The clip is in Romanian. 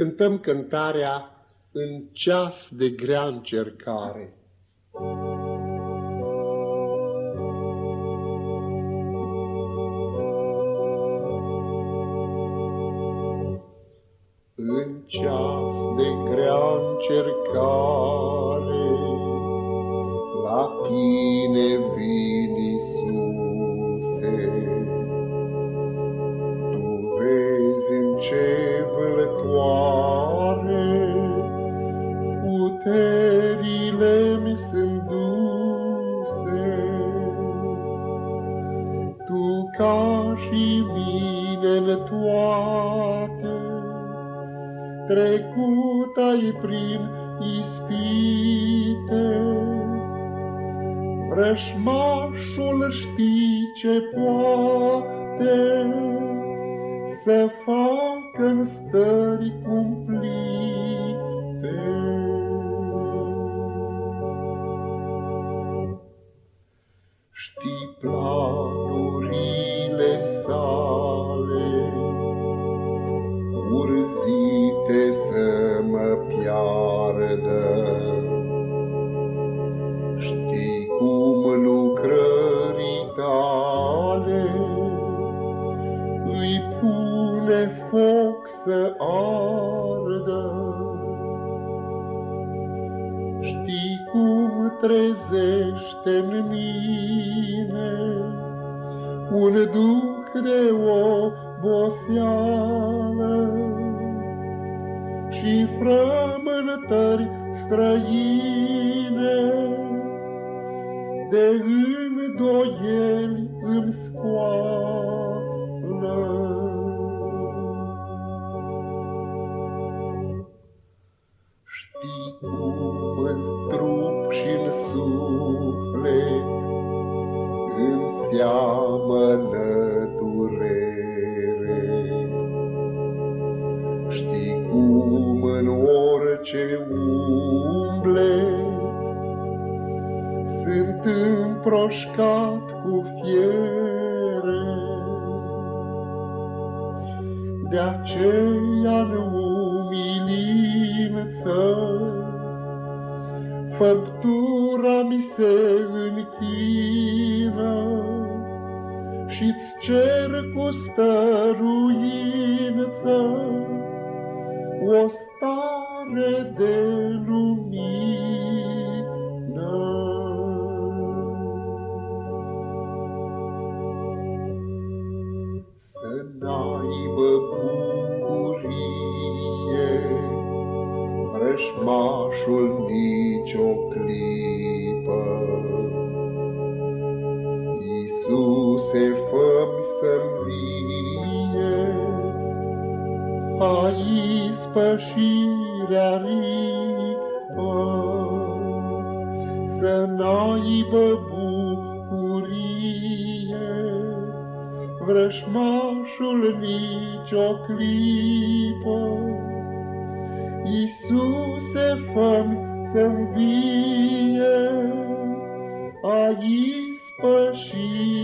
cântăm cântarea În ceas de grea încercare. În ceas de grea încercare, la tine vin, ca și mine în toate, trecut ai prin ispite. Vrășmașul știi ce poate să facă în stări cumplite. Știi planurile îi pune foc să ardă. Știi cum trezește în mine un duc de oboseală și frământări străine de îndoieli îmi scoală. Știi cum în trup și-n suflet înseamănă durere. Știi cum în orice umble sunt împroșcat cu fiere. De aceea în umilință făptura mi se închină și-ți cer cu stăruință o stare de lumină. Vrășmașul nicio clipă. Iisuse, fă-mi să-mi vie a ispășirea ripă, să n-aibă bucurie vrășmașul nicio clipă. Iisuse, fă-mi să-mi vie a ispășirea